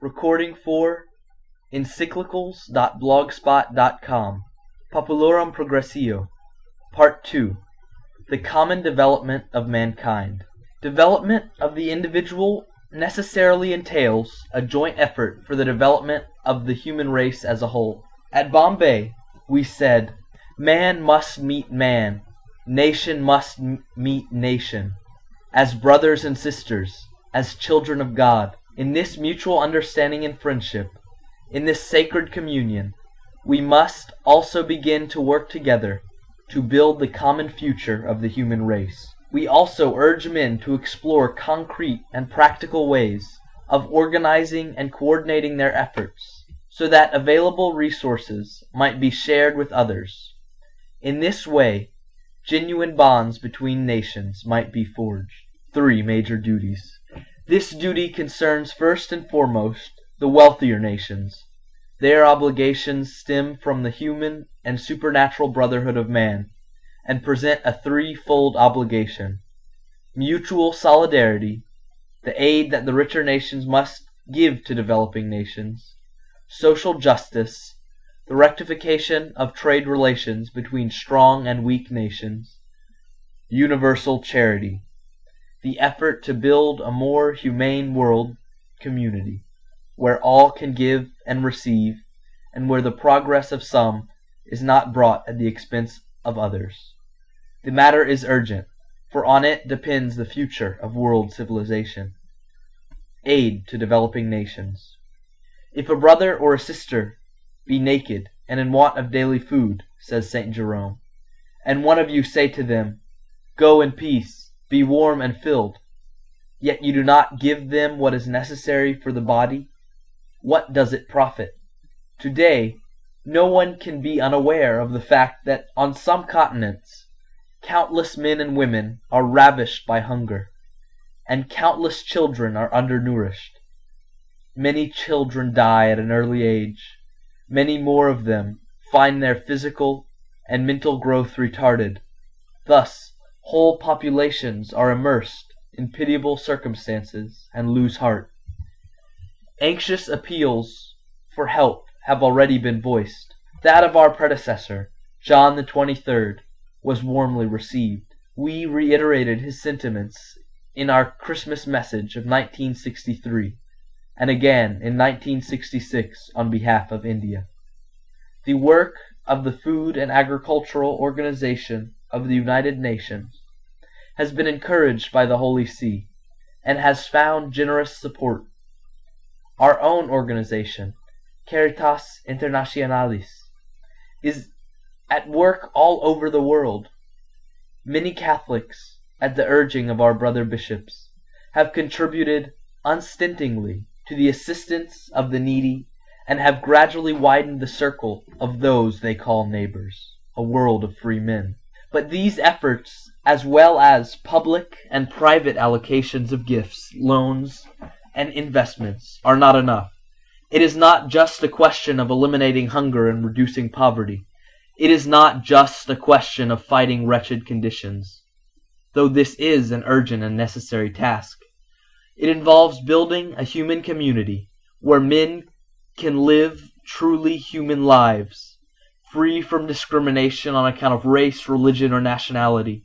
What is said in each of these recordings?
Recording for Encyclicals.blogspot.com Populorum Progressio. Part 2 The Common Development of Mankind. Development of the individual necessarily entails a joint effort for the development of the human race as a whole. At Bombay we said, Man must meet man, nation must meet nation, as brothers and sisters, as children of God. In this mutual understanding and friendship, in this sacred communion, we must also begin to work together to build the common future of the human race. We also urge men to explore concrete and practical ways of organizing and coordinating their efforts so that available resources might be shared with others. In this way genuine bonds between nations might be forged. Three major duties. This duty concerns first and foremost the wealthier nations. Their obligations stem from the human and supernatural brotherhood of man, and present a threefold obligation: mutual solidarity, the aid that the richer nations must give to developing nations; social justice, the rectification of trade relations between strong and weak nations; universal charity the effort to build a more humane world community, where all can give and receive, and where the progress of some is not brought at the expense of others. The matter is urgent, for on it depends the future of world civilization. Aid to developing nations. If a brother or a sister be naked and in want of daily food, says St. Jerome, and one of you say to them, Go in peace be warm and filled, yet you do not give them what is necessary for the body, what does it profit? Today no one can be unaware of the fact that on some continents countless men and women are ravished by hunger, and countless children are undernourished. Many children die at an early age; many more of them find their physical and mental growth retarded. Thus whole populations are immersed in pitiable circumstances and lose heart. Anxious appeals for help have already been voiced. That of our predecessor, John XXIII, was warmly received. We reiterated his sentiments in our Christmas message of 1963, and again in 1966 on behalf of India. The work of the Food and Agricultural Organization of the United Nations has been encouraged by the Holy See, and has found generous support. Our own organization, Caritas Internationalis, is at work all over the world. Many Catholics, at the urging of our brother bishops, have contributed unstintingly to the assistance of the needy and have gradually widened the circle of those they call neighbors, a world of free men. But these efforts, as well as public and private allocations of gifts, loans, and investments, are not enough. It is not just a question of eliminating hunger and reducing poverty. It is not just a question of fighting wretched conditions, though this is an urgent and necessary task. It involves building a human community where men can live truly human lives free from discrimination on account of race, religion, or nationality,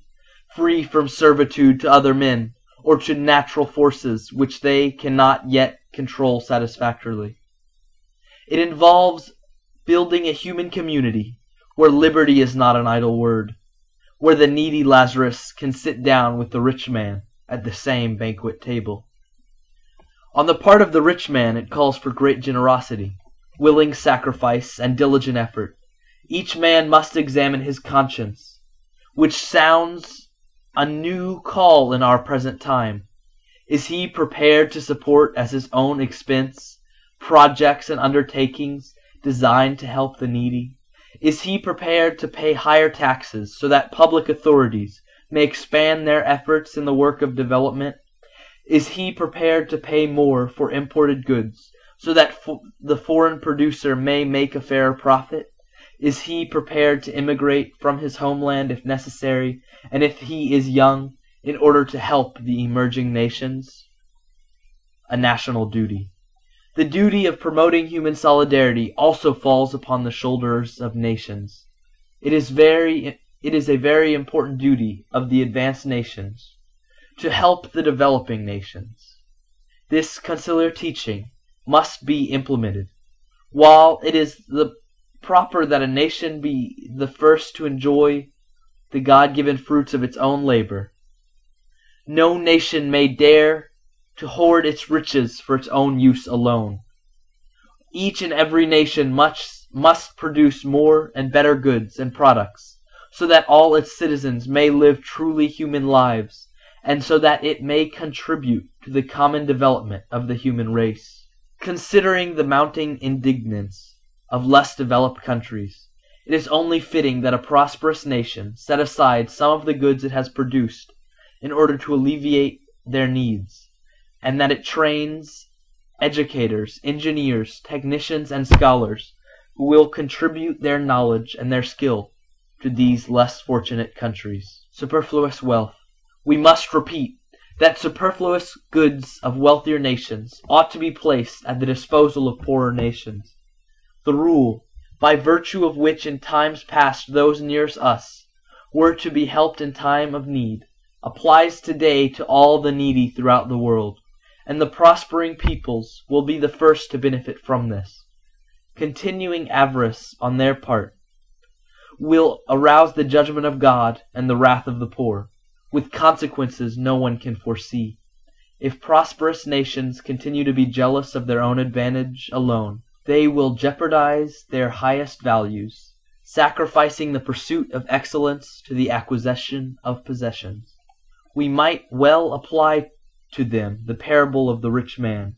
free from servitude to other men or to natural forces which they cannot yet control satisfactorily. It involves building a human community where liberty is not an idle word, where the needy Lazarus can sit down with the rich man at the same banquet table. On the part of the rich man it calls for great generosity, willing sacrifice, and diligent effort. Each man must examine his conscience, which sounds a new call in our present time. Is he prepared to support at his own expense projects and undertakings designed to help the needy? Is he prepared to pay higher taxes so that public authorities may expand their efforts in the work of development? Is he prepared to pay more for imported goods so that the foreign producer may make a fairer profit? Is he prepared to emigrate from his homeland if necessary, and if he is young, in order to help the emerging nations? A national duty. The duty of promoting human solidarity also falls upon the shoulders of nations. It is very it is a very important duty of the advanced nations to help the developing nations. This conciliar teaching must be implemented. While it is the proper that a nation be the first to enjoy the God given fruits of its own labor, no nation may dare to hoard its riches for its own use alone. Each and every nation must, must produce more and better goods and products, so that all its citizens may live truly human lives, and so that it may contribute to the common development of the human race. Considering the mounting indigence of less developed countries, it is only fitting that a prosperous nation set aside some of the goods it has produced in order to alleviate their needs, and that it trains educators, engineers, technicians, and scholars who will contribute their knowledge and their skill to these less fortunate countries. Superfluous wealth. We must repeat that superfluous goods of wealthier nations ought to be placed at the disposal of poorer nations. The rule, by virtue of which in times past those nearest us were to be helped in time of need, applies today to all the needy throughout the world, and the prospering peoples will be the first to benefit from this. Continuing avarice on their part will arouse the judgment of God and the wrath of the poor, with consequences no one can foresee. If prosperous nations continue to be jealous of their own advantage alone, they will jeopardize their highest values, sacrificing the pursuit of excellence to the acquisition of possessions. We might well apply to them the parable of the rich man.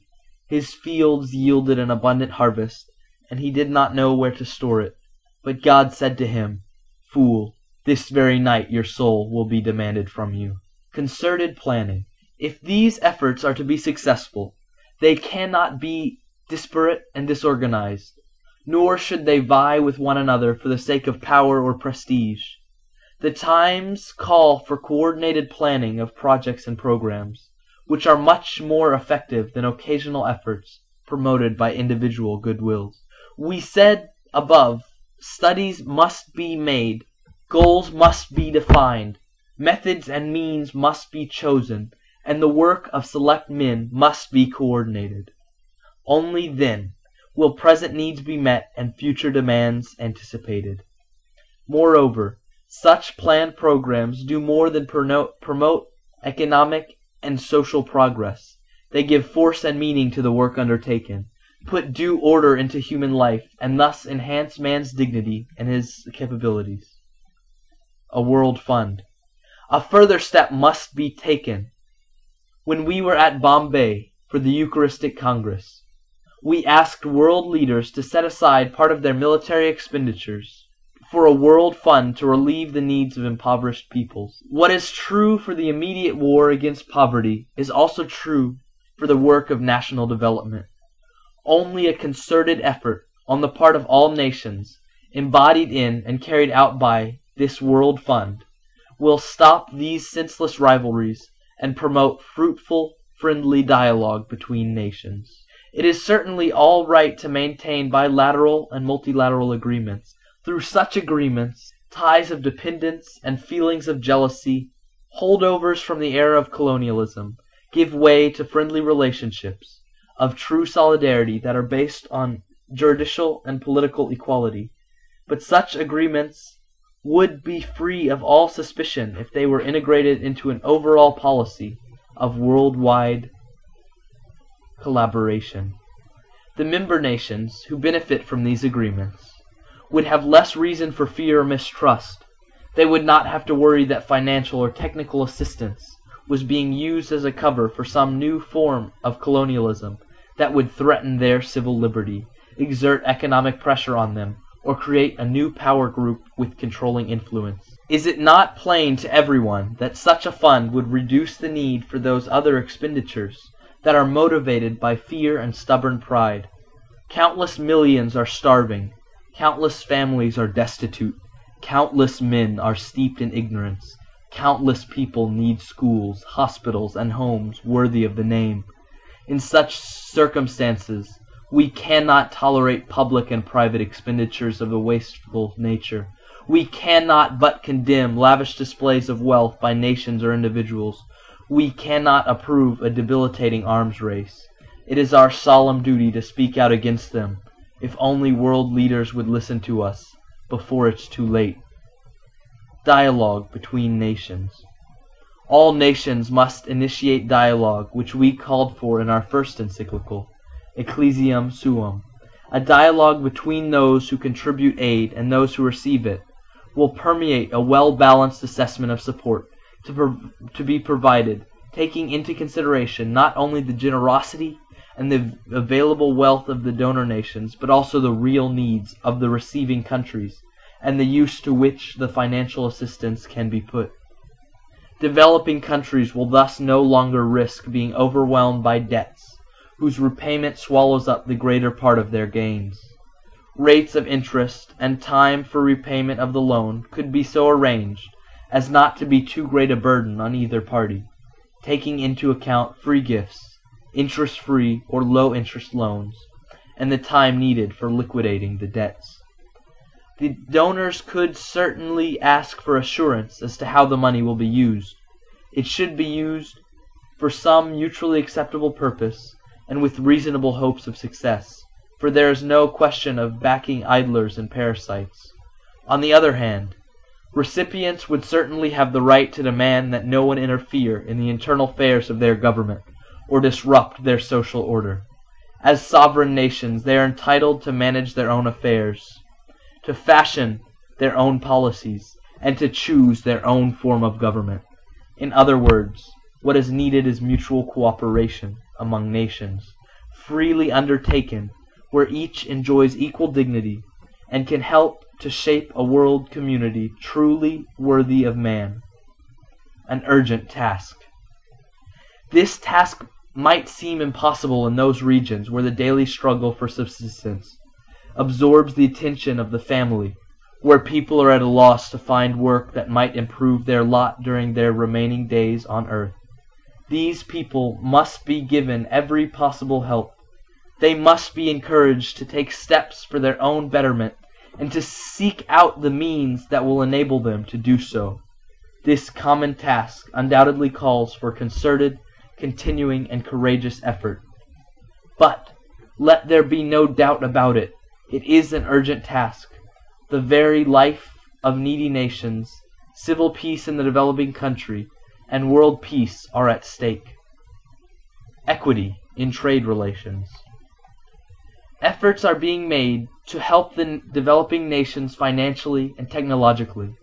His fields yielded an abundant harvest, and he did not know where to store it. But God said to him, Fool, this very night your soul will be demanded from you. Concerted planning. If these efforts are to be successful, they cannot be disparate and disorganized, nor should they vie with one another for the sake of power or prestige. The times call for coordinated planning of projects and programs, which are much more effective than occasional efforts promoted by individual good wills. We said above, studies must be made, goals must be defined, methods and means must be chosen, and the work of select men must be coordinated. Only then will present needs be met and future demands anticipated. Moreover, such planned programs do more than promote economic and social progress; they give force and meaning to the work undertaken, put due order into human life, and thus enhance man's dignity and his capabilities. A World Fund. A further step must be taken. When we were at Bombay for the Eucharistic Congress, we asked world leaders to set aside part of their military expenditures for a world fund to relieve the needs of impoverished peoples. What is true for the immediate war against poverty is also true for the work of national development. Only a concerted effort on the part of all nations, embodied in and carried out by this world fund, will stop these senseless rivalries and promote fruitful, friendly dialogue between nations. It is certainly all right to maintain bilateral and multilateral agreements through such agreements, ties of dependence and feelings of jealousy, holdovers from the era of colonialism, give way to friendly relationships of true solidarity that are based on juridical and political equality. But such agreements would be free of all suspicion if they were integrated into an overall policy of worldwide collaboration. The member nations who benefit from these agreements would have less reason for fear or mistrust. They would not have to worry that financial or technical assistance was being used as a cover for some new form of colonialism that would threaten their civil liberty, exert economic pressure on them, or create a new power group with controlling influence. Is it not plain to everyone that such a fund would reduce the need for those other expenditures that are motivated by fear and stubborn pride? Countless millions are starving, Countless families are destitute, countless men are steeped in ignorance, countless people need schools, hospitals, and homes worthy of the name. In such circumstances We cannot tolerate public and private expenditures of a wasteful nature. We cannot but condemn lavish displays of wealth by nations or individuals. We cannot approve a debilitating arms race. It is our solemn duty to speak out against them, if only world leaders would listen to us before it's too late. Dialogue between Nations All nations must initiate dialogue which we called for in our first encyclical, Ecclesiam Suam. A dialogue between those who contribute aid and those who receive it will permeate a well balanced assessment of support to, to be provided, taking into consideration not only the generosity and the available wealth of the donor nations, but also the real needs of the receiving countries and the use to which the financial assistance can be put. Developing countries will thus no longer risk being overwhelmed by debts whose repayment swallows up the greater part of their gains. Rates of interest and time for repayment of the loan could be so arranged as not to be too great a burden on either party, taking into account free gifts, interest free or low interest loans, and the time needed for liquidating the debts. The donors could certainly ask for assurance as to how the money will be used. It should be used for some mutually acceptable purpose and with reasonable hopes of success, for there is no question of backing idlers and parasites. On the other hand, recipients would certainly have the right to demand that no one interfere in the internal affairs of their government or disrupt their social order. As sovereign nations they are entitled to manage their own affairs, to fashion their own policies, and to choose their own form of government. In other words, what is needed is mutual cooperation among nations, freely undertaken, where each enjoys equal dignity, and can help to shape a world community truly worthy of man. An urgent task. This task might seem impossible in those regions where the daily struggle for subsistence absorbs the attention of the family, where people are at a loss to find work that might improve their lot during their remaining days on earth. These people must be given every possible help. They must be encouraged to take steps for their own betterment and to seek out the means that will enable them to do so. This common task undoubtedly calls for concerted, continuing, and courageous effort. But let there be no doubt about it, it is an urgent task. The very life of needy nations, civil peace in the developing country, and world peace are at stake. Equity in trade relations. Efforts are being made to help the developing nations financially and technologically.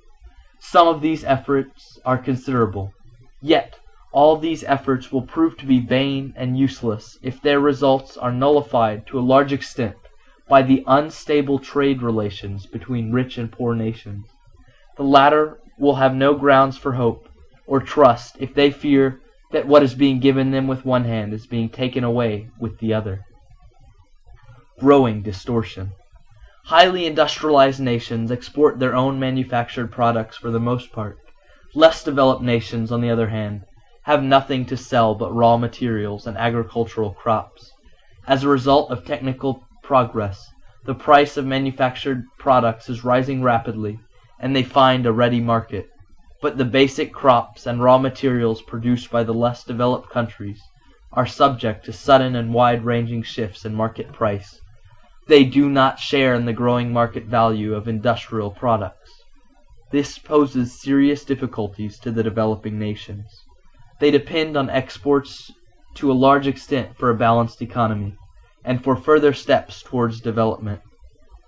Some of these efforts are considerable. Yet all these efforts will prove to be vain and useless if their results are nullified to a large extent by the unstable trade relations between rich and poor nations. The latter will have no grounds for hope or trust if they fear that what is being given them with one hand is being taken away with the other. Growing distortion. Highly industrialized nations export their own manufactured products for the most part. Less developed nations, on the other hand, have nothing to sell but raw materials and agricultural crops. As a result of technical progress, the price of manufactured products is rising rapidly, and they find a ready market. But the basic crops and raw materials produced by the less developed countries are subject to sudden and wide ranging shifts in market price. They do not share in the growing market value of industrial products. This poses serious difficulties to the developing nations. They depend on exports to a large extent for a balanced economy, and for further steps towards development.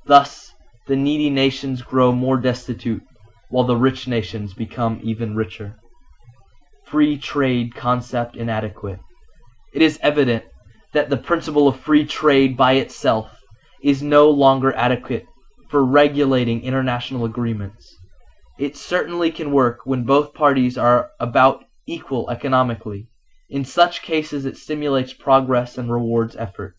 Thus the needy nations grow more destitute, while the rich nations become even richer. Free trade concept inadequate. It is evident that the principle of free trade by itself is no longer adequate for regulating international agreements. It certainly can work when both parties are about equal economically. In such cases it stimulates progress and rewards effort.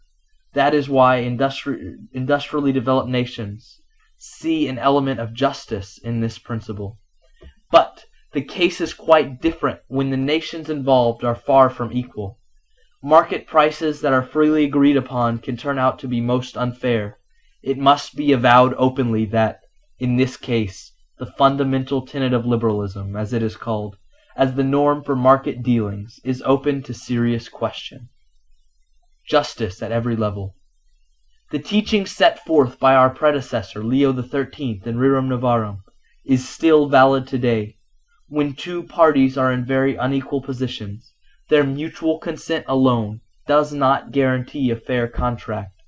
That is why industri- industrially developed nations see an element of justice in this principle. But the case is quite different when the nations involved are far from equal. Market prices that are freely agreed upon can turn out to be most unfair, it must be avowed openly that, in this case, the fundamental tenet of liberalism, as it is called, as the norm for market dealings, is open to serious question. Justice at every level. The teaching set forth by our predecessor Leo XIII in Rerum Novarum is still valid today. When two parties are in very unequal positions, their mutual consent alone does not guarantee a fair contract.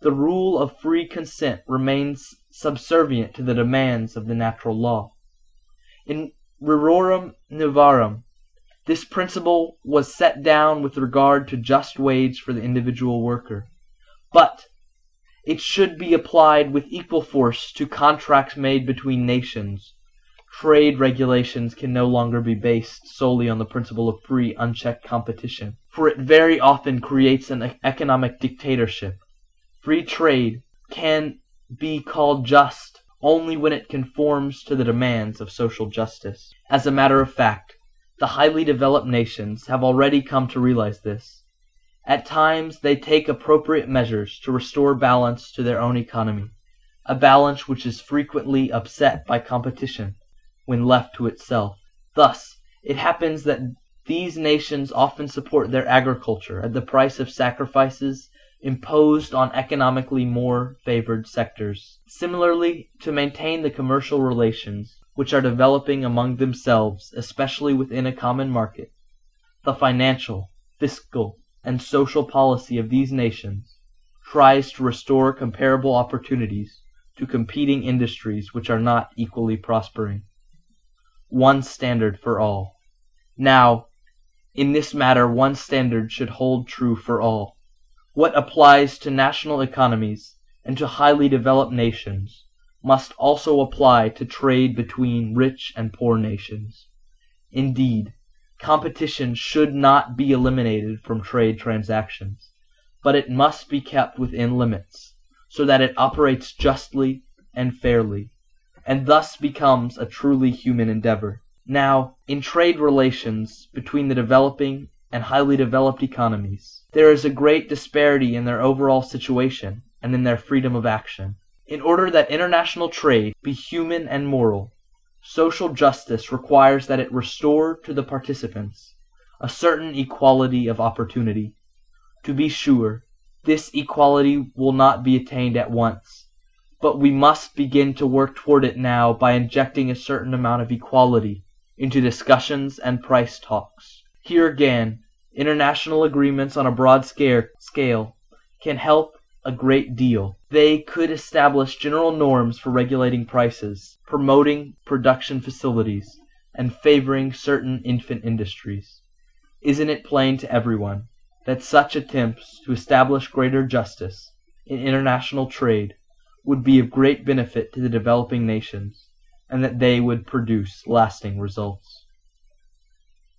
The rule of free consent remains subservient to the demands of the natural law. In Rerum Novarum this principle was set down with regard to just wage for the individual worker. But it should be applied with equal force to contracts made between nations. Trade regulations can no longer be based solely on the principle of free, unchecked competition, for it very often creates an economic dictatorship. Free trade can be called just only when it conforms to the demands of social justice. As a matter of fact, the highly developed nations have already come to realize this. At times they take appropriate measures to restore balance to their own economy, a balance which is frequently upset by competition when left to itself. Thus it happens that these nations often support their agriculture at the price of sacrifices imposed on economically more favored sectors. Similarly, to maintain the commercial relations which are developing among themselves, especially within a common market, the financial, fiscal, and social policy of these nations tries to restore comparable opportunities to competing industries which are not equally prospering. One standard for all. Now, in this matter one standard should hold true for all. What applies to national economies and to highly developed nations must also apply to trade between rich and poor nations. Indeed, competition should not be eliminated from trade transactions, but it must be kept within limits, so that it operates justly and fairly, and thus becomes a truly human endeavor. Now, in trade relations between the developing and highly developed economies, there is a great disparity in their overall situation and in their freedom of action. In order that international trade be human and moral, social justice requires that it restore to the participants a certain equality of opportunity. To be sure, this equality will not be attained at once, but we must begin to work toward it now by injecting a certain amount of equality into discussions and price talks. Here again, international agreements on a broad scale can help a great deal. They could establish general norms for regulating prices, promoting production facilities, and favoring certain infant industries. Isn't it plain to everyone that such attempts to establish greater justice in international trade would be of great benefit to the developing nations, and that they would produce lasting results?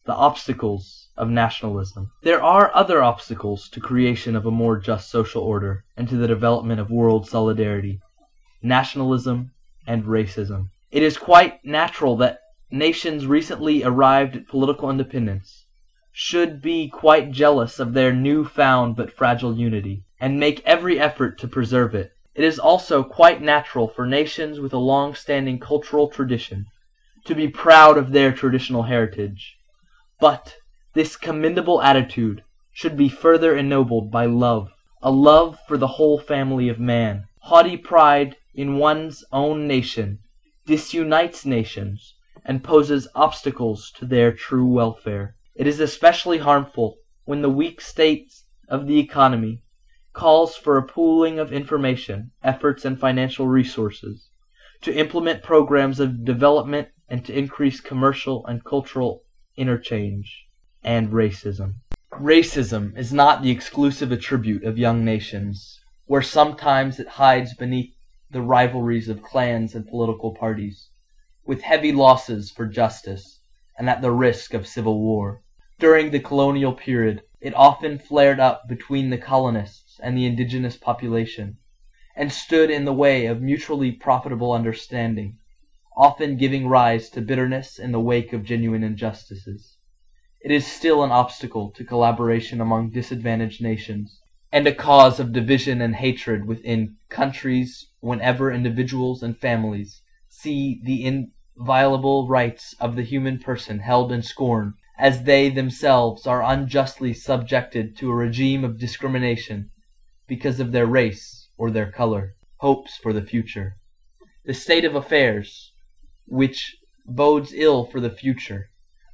The obstacles of nationalism. There are other obstacles to creation of a more just social order and to the development of world solidarity nationalism and racism. It is quite natural that nations recently arrived at political independence should be quite jealous of their new found but fragile unity, and make every effort to preserve it. It is also quite natural for nations with a long standing cultural tradition to be proud of their traditional heritage. But this commendable attitude should be further ennobled by love, a love for the whole family of man. Haughty pride in one's own nation disunites nations and poses obstacles to their true welfare. It is especially harmful when the weak state of the economy calls for a pooling of information, efforts, and financial resources, to implement programs of development and to increase commercial and cultural interchange and racism. Racism is not the exclusive attribute of young nations, where sometimes it hides beneath the rivalries of clans and political parties, with heavy losses for justice and at the risk of civil war. During the colonial period it often flared up between the colonists and the indigenous population, and stood in the way of mutually profitable understanding, often giving rise to bitterness in the wake of genuine injustices. it is still an obstacle to collaboration among disadvantaged nations, and a cause of division and hatred within countries whenever individuals and families see the inviolable rights of the human person held in scorn as they themselves are unjustly subjected to a regime of discrimination because of their race or their color. Hopes for the Future The state of affairs, which bodes ill for the future,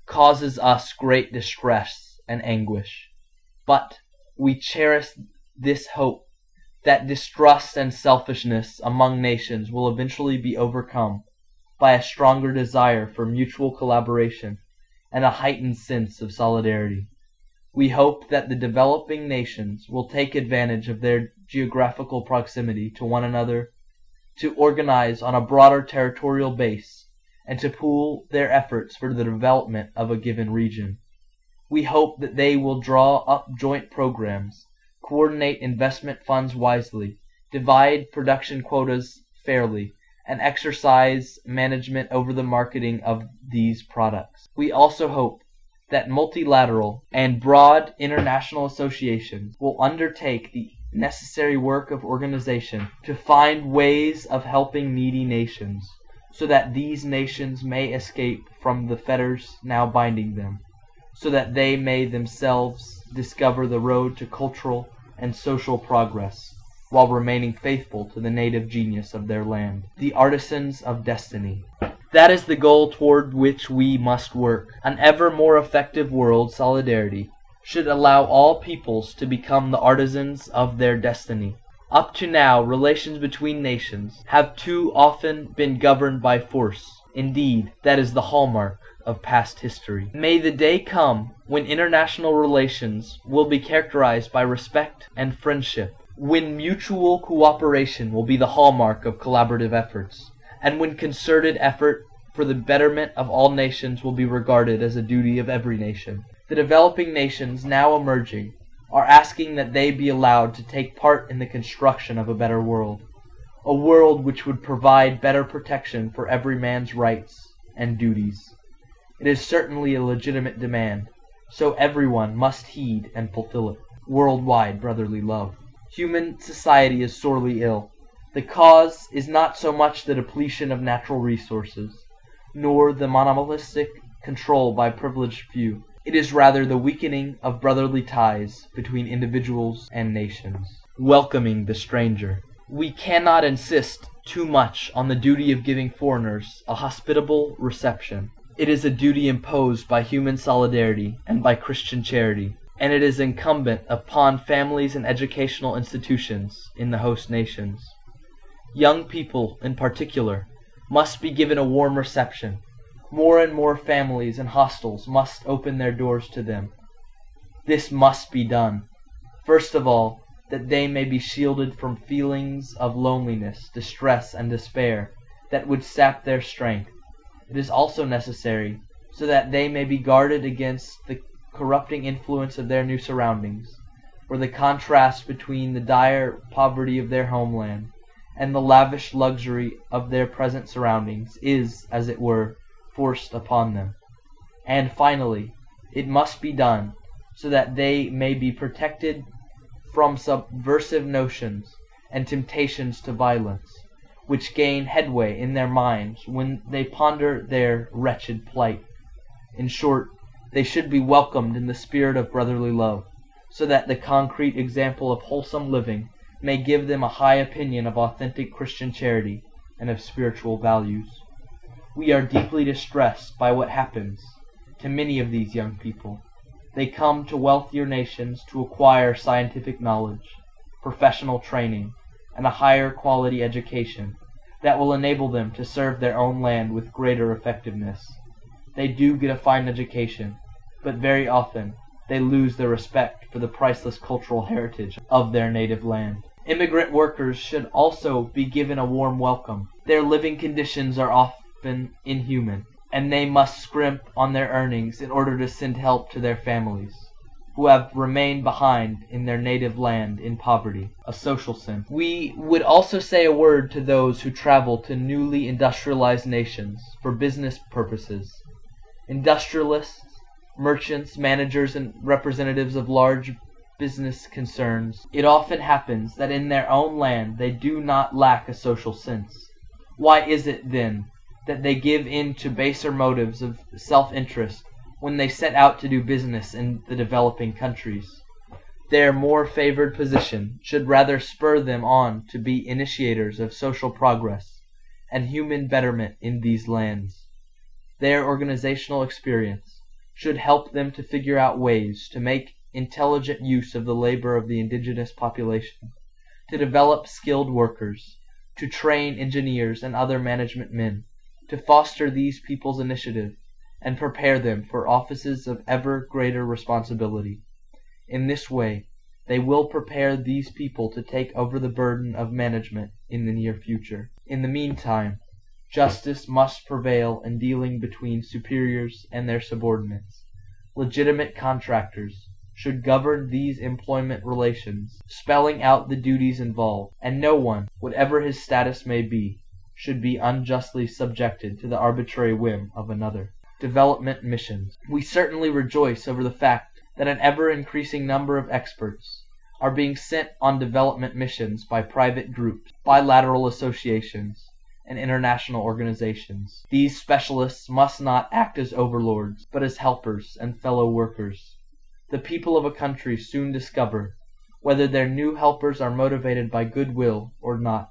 causes us great distress and anguish; but we cherish this hope that distrust and selfishness among nations will eventually be overcome by a stronger desire for mutual collaboration and a heightened sense of solidarity. We hope that the developing nations will take advantage of their geographical proximity to one another to organize on a broader territorial base and to pool their efforts for the development of a given region. We hope that they will draw up joint programs, coordinate investment funds wisely, divide production quotas fairly, and exercise management over the marketing of these products. We also hope that multilateral and broad international associations will undertake the necessary work of organization to find ways of helping needy nations so that these nations may escape from the fetters now binding them, so that they may themselves discover the road to cultural and social progress, while remaining faithful to the native genius of their land. The Artisans of Destiny. That is the goal toward which we must work. An ever more effective world solidarity should allow all peoples to become the artisans of their destiny. Up to now relations between nations have too often been governed by force; indeed, that is the hallmark of past history. May the day come when international relations will be characterized by respect and friendship, when mutual cooperation will be the hallmark of collaborative efforts, and when concerted effort for the betterment of all nations will be regarded as a duty of every nation. The developing nations now emerging are asking that they be allowed to take part in the construction of a better world, a world which would provide better protection for every man's rights and duties. It is certainly a legitimate demand, so everyone must heed and fulfill it. World wide brotherly love. Human society is sorely ill. The cause is not so much the depletion of natural resources, nor the monopolistic control by privileged few. It is rather the weakening of brotherly ties between individuals and nations. Welcoming the stranger. We cannot insist too much on the duty of giving foreigners a hospitable reception. It is a duty imposed by human solidarity and by Christian charity, and it is incumbent upon families and educational institutions in the host nations. Young people, in particular, must be given a warm reception. More and more families and hostels must open their doors to them. This must be done, first of all, that they may be shielded from feelings of loneliness, distress, and despair that would sap their strength. It is also necessary so that they may be guarded against the corrupting influence of their new surroundings, or the contrast between the dire poverty of their homeland and the lavish luxury of their present surroundings is, as it were, forced upon them. And finally, it must be done so that they may be protected from subversive notions and temptations to violence, which gain headway in their minds when they ponder their wretched plight. In short, they should be welcomed in the spirit of brotherly love, so that the concrete example of wholesome living may give them a high opinion of authentic Christian charity and of spiritual values. We are deeply distressed by what happens to many of these young people. They come to wealthier nations to acquire scientific knowledge, professional training, and a higher quality education that will enable them to serve their own land with greater effectiveness. They do get a fine education, but very often they lose their respect for the priceless cultural heritage of their native land. Immigrant workers should also be given a warm welcome. Their living conditions are often inhuman, and they must scrimp on their earnings in order to send help to their families, who have remained behind in their native land in poverty, a social sin. We would also say a word to those who travel to newly industrialized nations for business purposes. Industrialists merchants, managers, and representatives of large business concerns, it often happens that in their own land they do not lack a social sense. Why is it, then, that they give in to baser motives of self interest when they set out to do business in the developing countries? Their more favored position should rather spur them on to be initiators of social progress and human betterment in these lands. Their organizational experience should help them to figure out ways to make intelligent use of the labor of the indigenous population, to develop skilled workers, to train engineers and other management men, to foster these people's initiative and prepare them for offices of ever greater responsibility. In this way they will prepare these people to take over the burden of management in the near future. In the meantime, justice must prevail in dealing between superiors and their subordinates. Legitimate contractors should govern these employment relations, spelling out the duties involved, and no one, whatever his status may be, should be unjustly subjected to the arbitrary whim of another. Development Missions. We certainly rejoice over the fact that an ever increasing number of experts are being sent on development missions by private groups, bilateral associations, and international organizations. These specialists must not act as overlords, but as helpers and fellow workers. The people of a country soon discover whether their new helpers are motivated by good will or not,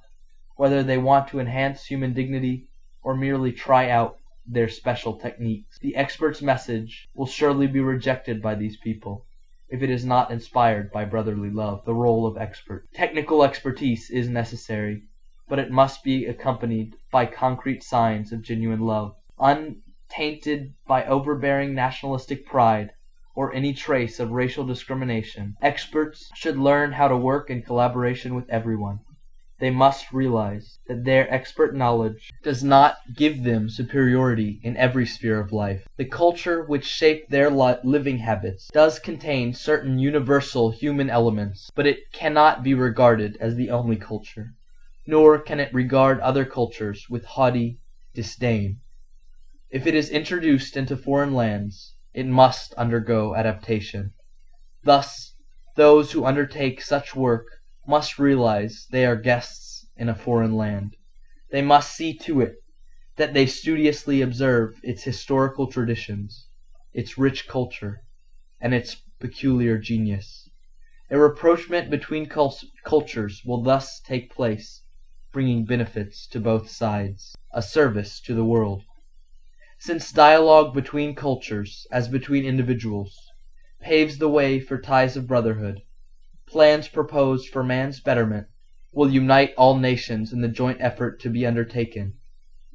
whether they want to enhance human dignity or merely try out their special techniques. The expert's message will surely be rejected by these people if it is not inspired by brotherly love. The role of expert. Technical expertise is necessary, but it must be accompanied by concrete signs of genuine love, untainted by overbearing nationalistic pride or any trace of racial discrimination. Experts should learn how to work in collaboration with everyone. They must realize that their expert knowledge does not give them superiority in every sphere of life. The culture which shaped their living habits does contain certain universal human elements, but it cannot be regarded as the only culture. Nor can it regard other cultures with haughty disdain. If it is introduced into foreign lands, it must undergo adaptation. Thus those who undertake such work must realize they are guests in a foreign land. They must see to it that they studiously observe its historical traditions, its rich culture, and its peculiar genius. A rapprochement between cultures will thus take place, bringing benefits to both sides, a service to the world. Since dialogue between cultures, as between individuals, paves the way for ties of brotherhood, plans proposed for man's betterment will unite all nations in the joint effort to be undertaken,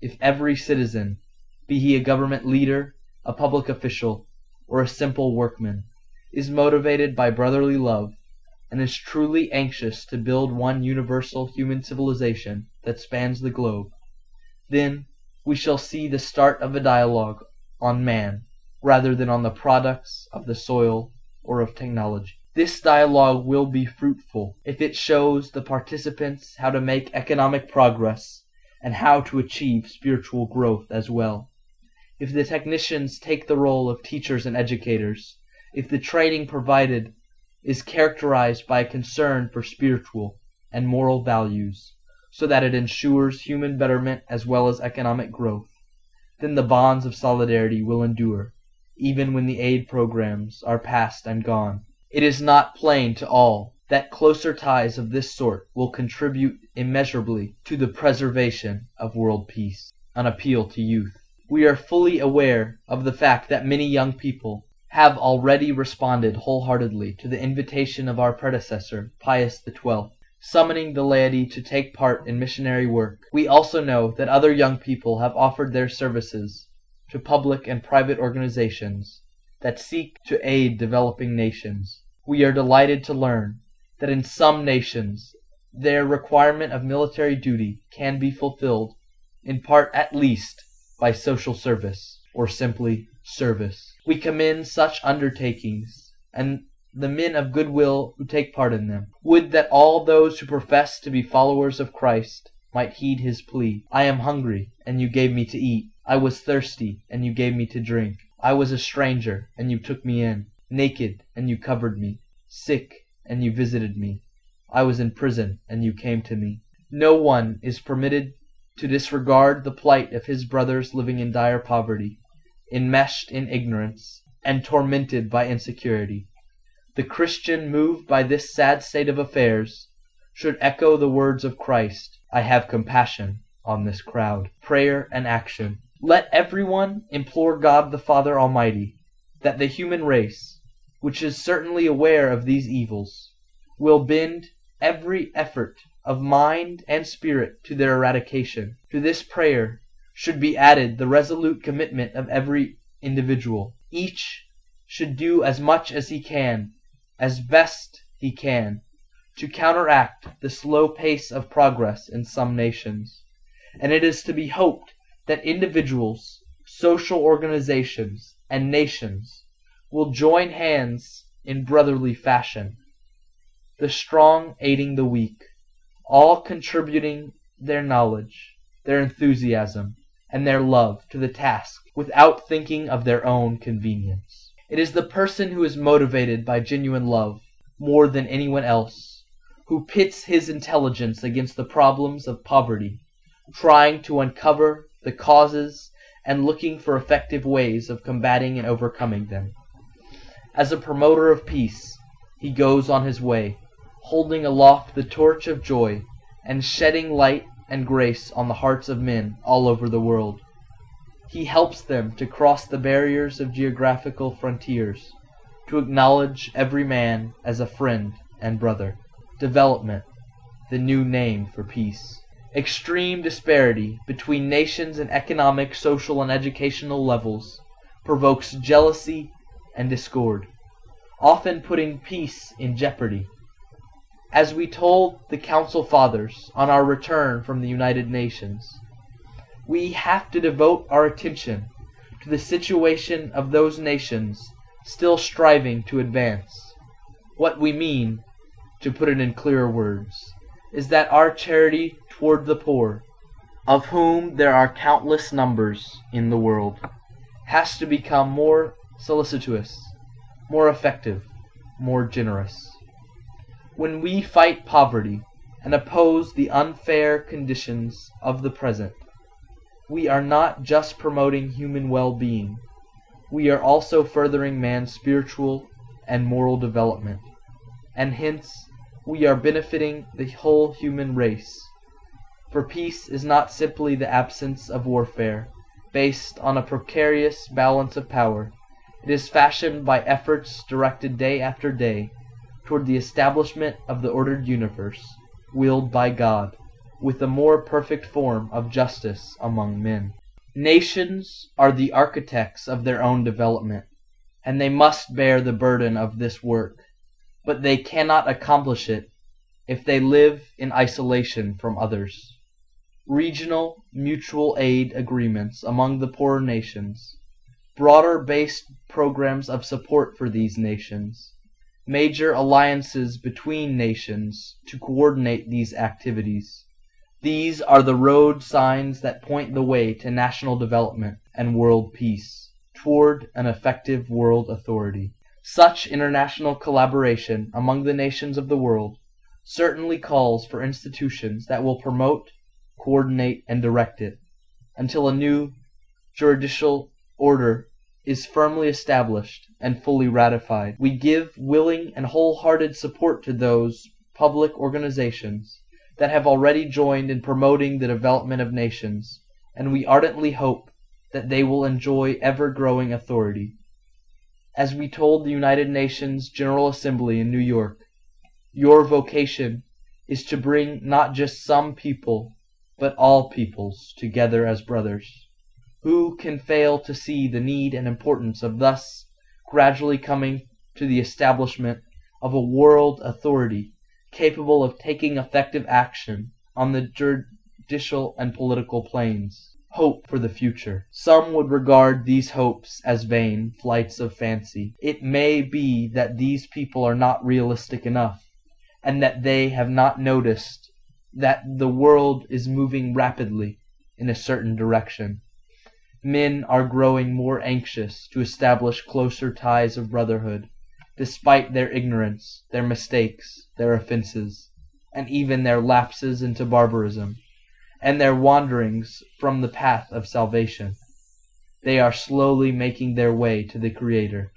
if every citizen, be he a government leader, a public official, or a simple workman, is motivated by brotherly love, and is truly anxious to build one universal human civilization that spans the globe, then we shall see the start of a dialogue on man rather than on the products of the soil or of technology. This dialogue will be fruitful if it shows the participants how to make economic progress and how to achieve spiritual growth as well. If the technicians take the role of teachers and educators, if the training provided is characterized by a concern for spiritual and moral values, so that it ensures human betterment as well as economic growth, then the bonds of solidarity will endure, even when the aid programs are past and gone. It is not plain to all that closer ties of this sort will contribute immeasurably to the preservation of world peace. An appeal to youth. We are fully aware of the fact that many young people have already responded wholeheartedly to the invitation of our predecessor, Pius XII, summoning the laity to take part in missionary work. We also know that other young people have offered their services to public and private organizations that seek to aid developing nations. We are delighted to learn that in some nations their requirement of military duty can be fulfilled, in part at least, by social service, or simply service. We commend such undertakings and the men of good will who take part in them. Would that all those who profess to be followers of Christ might heed his plea, I am hungry, and you gave me to eat. I was thirsty, and you gave me to drink. I was a stranger, and you took me in; naked, and you covered me; sick, and you visited me; I was in prison, and you came to me. No one is permitted to disregard the plight of his brothers living in dire poverty, enmeshed in ignorance, and tormented by insecurity. The Christian moved by this sad state of affairs should echo the words of Christ, "I have compassion on this crowd." Prayer and Action. Let everyone implore God the Father Almighty that the human race, which is certainly aware of these evils, will bend every effort of mind and spirit to their eradication. To this prayer should be added the resolute commitment of every individual. Each should do as much as he can, as best he can, to counteract the slow pace of progress in some nations, and it is to be hoped that individuals, social organizations, and nations will join hands in brotherly fashion, the strong aiding the weak, all contributing their knowledge, their enthusiasm, and their love to the task without thinking of their own convenience. It is the person who is motivated by genuine love, more than anyone else, who pits his intelligence against the problems of poverty, trying to uncover the causes and looking for effective ways of combating and overcoming them. As a promoter of peace, he goes on his way, holding aloft the torch of joy and shedding light and grace on the hearts of men all over the world. He helps them to cross the barriers of geographical frontiers, to acknowledge every man as a friend and brother. Development, the new name for peace. Extreme disparity between nations in economic, social, and educational levels provokes jealousy and discord, often putting peace in jeopardy. As we told the Council Fathers on our return from the United Nations, we have to devote our attention to the situation of those nations still striving to advance. What we mean, to put it in clearer words, is that our charity toward the poor, of whom there are countless numbers in the world, has to become more solicitous, more effective, more generous. When we fight poverty and oppose the unfair conditions of the present, we are not just promoting human well being, we are also furthering man's spiritual and moral development, and hence we are benefiting the whole human race. For peace is not simply the absence of warfare, based on a precarious balance of power; it is fashioned by efforts directed day after day toward the establishment of the ordered universe, willed by God, with a more perfect form of justice among men. Nations are the architects of their own development, and they must bear the burden of this work; but they cannot accomplish it if they live in isolation from others regional mutual aid agreements among the poorer nations, broader based programs of support for these nations, major alliances between nations to coordinate these activities these are the road signs that point the way to national development and world peace, toward an effective world authority. Such international collaboration among the nations of the world certainly calls for institutions that will promote coordinate, and direct it, until a new juridical order is firmly established and fully ratified. We give willing and wholehearted support to those public organizations that have already joined in promoting the development of nations, and we ardently hope that they will enjoy ever growing authority. As we told the United Nations General Assembly in New York, your vocation is to bring not just some people but all peoples together as brothers. Who can fail to see the need and importance of thus gradually coming to the establishment of a world authority capable of taking effective action on the judicial and political planes? Hope for the future. Some would regard these hopes as vain flights of fancy. It may be that these people are not realistic enough, and that they have not noticed that the world is moving rapidly in a certain direction. men are growing more anxious to establish closer ties of brotherhood, despite their ignorance, their mistakes, their offenses, and even their lapses into barbarism, and their wanderings from the path of salvation. They are slowly making their way to the Creator,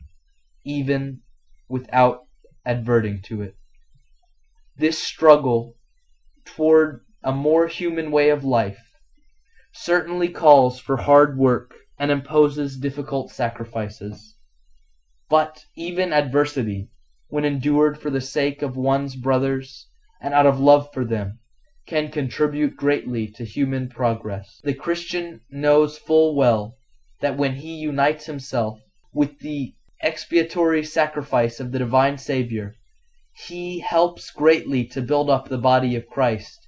even without adverting to it. This struggle toward a more human way of life certainly calls for hard work and imposes difficult sacrifices. But even adversity, when endured for the sake of one's brothers and out of love for them, can contribute greatly to human progress. The Christian knows full well that when he unites himself with the expiatory sacrifice of the divine Saviour, he helps greatly to build up the body of Christ,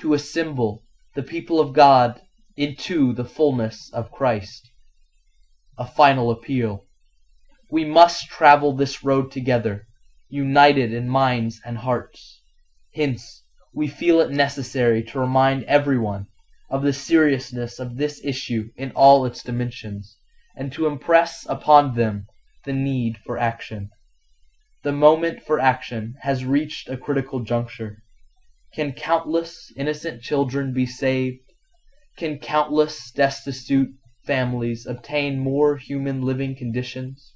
to assemble the people of God into the fullness of Christ. A final appeal. We must travel this road together, united in minds and hearts. Hence, we feel it necessary to remind everyone of the seriousness of this issue in all its dimensions, and to impress upon them the need for action. The moment for action has reached a critical juncture. Can countless innocent children be saved can countless destitute families obtain more human living conditions?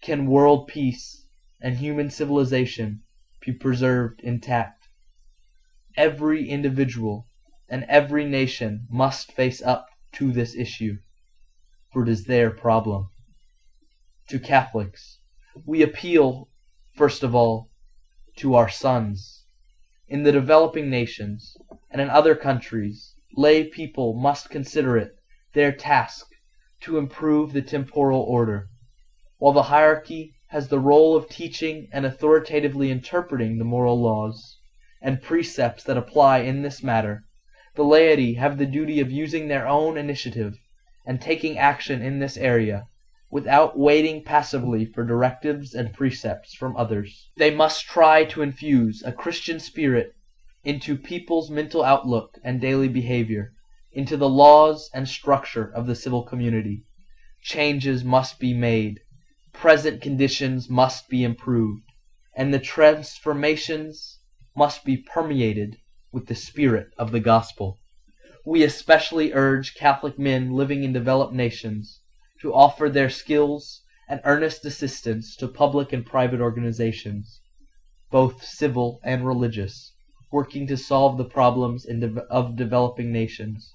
Can world peace and human civilization be preserved intact? Every individual and every nation must face up to this issue, for it is their problem. To Catholics, we appeal, first of all, to our sons. In the developing nations and in other countries lay people must consider it their task to improve the temporal order, while the hierarchy has the role of teaching and authoritatively interpreting the moral laws and precepts that apply in this matter, the laity have the duty of using their own initiative and taking action in this area, without waiting passively for directives and precepts from others. They must try to infuse a Christian spirit into people's mental outlook and daily behavior, into the laws and structure of the civil community. Changes must be made, present conditions must be improved, and the transformations must be permeated with the spirit of the gospel. We especially urge Catholic men living in developed nations to offer their skills and earnest assistance to public and private organizations, both civil and religious, working to solve the problems de- of developing nations.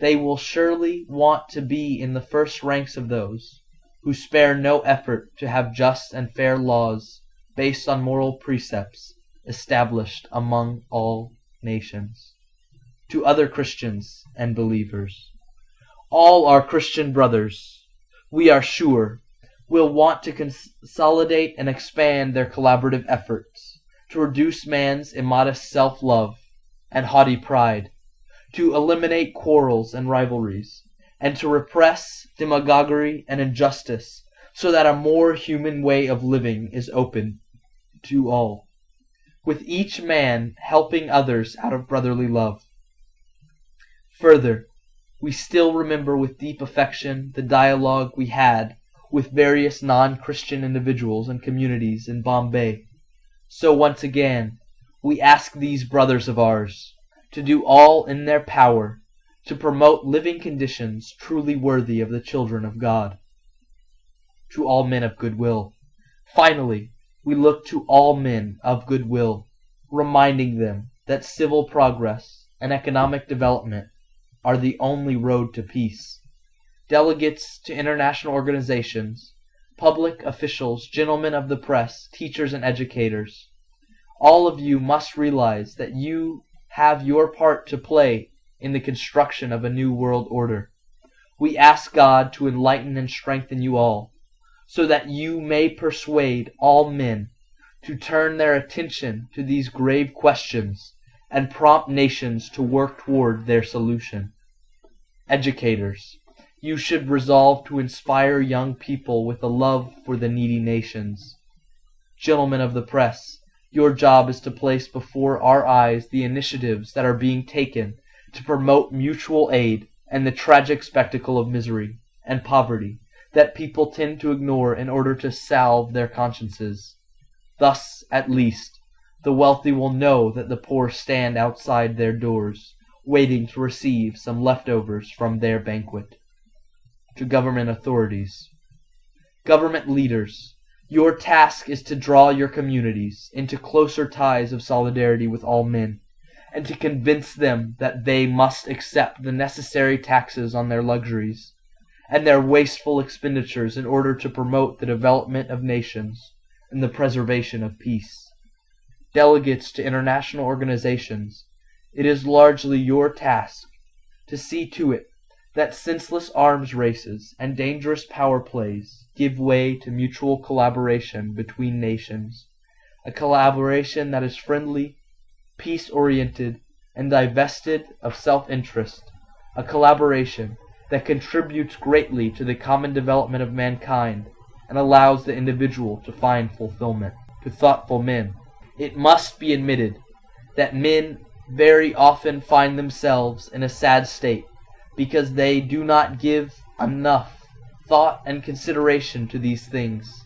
They will surely want to be in the first ranks of those who spare no effort to have just and fair laws based on moral precepts established among all nations. To other Christians and believers, all our Christian brothers, we are sure, will want to consolidate and expand their collaborative efforts to reduce man's immodest self love and haughty pride, to eliminate quarrels and rivalries, and to repress demagoguery and injustice so that a more human way of living is open to all, with each man helping others out of brotherly love. Further, we still remember with deep affection the dialogue we had with various non Christian individuals and communities in Bombay so once again, we ask these brothers of ours to do all in their power to promote living conditions truly worthy of the children of God. To all men of goodwill. Finally, we look to all men of goodwill, reminding them that civil progress and economic development are the only road to peace. Delegates to international organizations public officials, gentlemen of the press, teachers and educators, all of you must realize that you have your part to play in the construction of a new world order. We ask God to enlighten and strengthen you all, so that you may persuade all men to turn their attention to these grave questions and prompt nations to work toward their solution. Educators, you should resolve to inspire young people with a love for the needy nations. Gentlemen of the press, your job is to place before our eyes the initiatives that are being taken to promote mutual aid and the tragic spectacle of misery and poverty that people tend to ignore in order to salve their consciences. Thus, at least, the wealthy will know that the poor stand outside their doors, waiting to receive some leftovers from their banquet. To Government Authorities Government Leaders, your task is to draw your communities into closer ties of solidarity with all men, and to convince them that they must accept the necessary taxes on their luxuries and their wasteful expenditures in order to promote the development of nations and the preservation of peace. Delegates to international organizations, it is largely your task to see to it that senseless arms races and dangerous power plays give way to mutual collaboration between nations, a collaboration that is friendly, peace oriented, and divested of self interest, a collaboration that contributes greatly to the common development of mankind and allows the individual to find fulfillment. To thoughtful men it must be admitted that men very often find themselves in a sad state because they do not give enough thought and consideration to these things.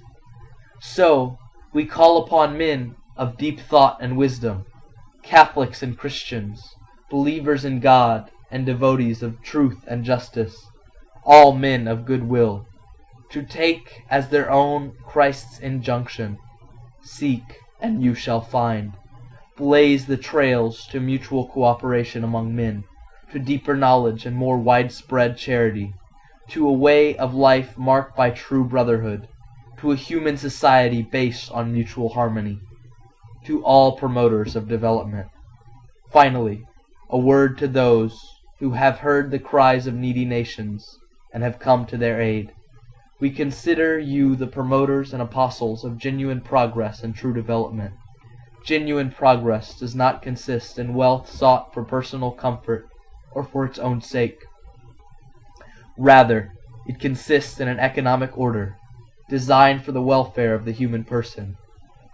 So we call upon men of deep thought and wisdom, Catholics and Christians, believers in God and devotees of truth and justice, all men of good will, to take as their own Christ's injunction, Seek and you shall find. Blaze the trails to mutual cooperation among men, to deeper knowledge and more widespread charity, to a way of life marked by true brotherhood, to a human society based on mutual harmony, to all promoters of development. Finally, a word to those who have heard the cries of needy nations and have come to their aid. We consider you the promoters and apostles of genuine progress and true development. Genuine progress does not consist in wealth sought for personal comfort or for its own sake. Rather, it consists in an economic order designed for the welfare of the human person,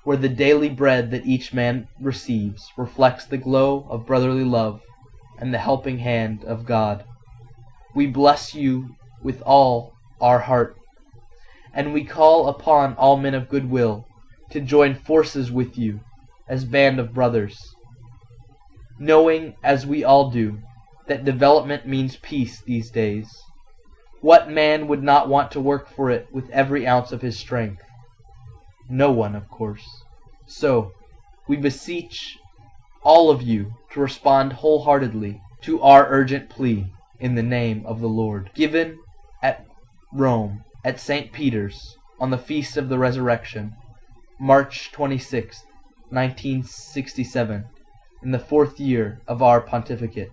where the daily bread that each man receives reflects the glow of brotherly love and the helping hand of God. We bless you with all our heart and we call upon all men of good will to join forces with you as band of brothers, knowing as we all do that development means peace these days. What man would not want to work for it with every ounce of his strength? No one, of course. So, we beseech all of you to respond wholeheartedly to our urgent plea in the name of the Lord, given at Rome at St. Peter's on the Feast of the Resurrection, March 26, 1967, in the fourth year of our pontificate.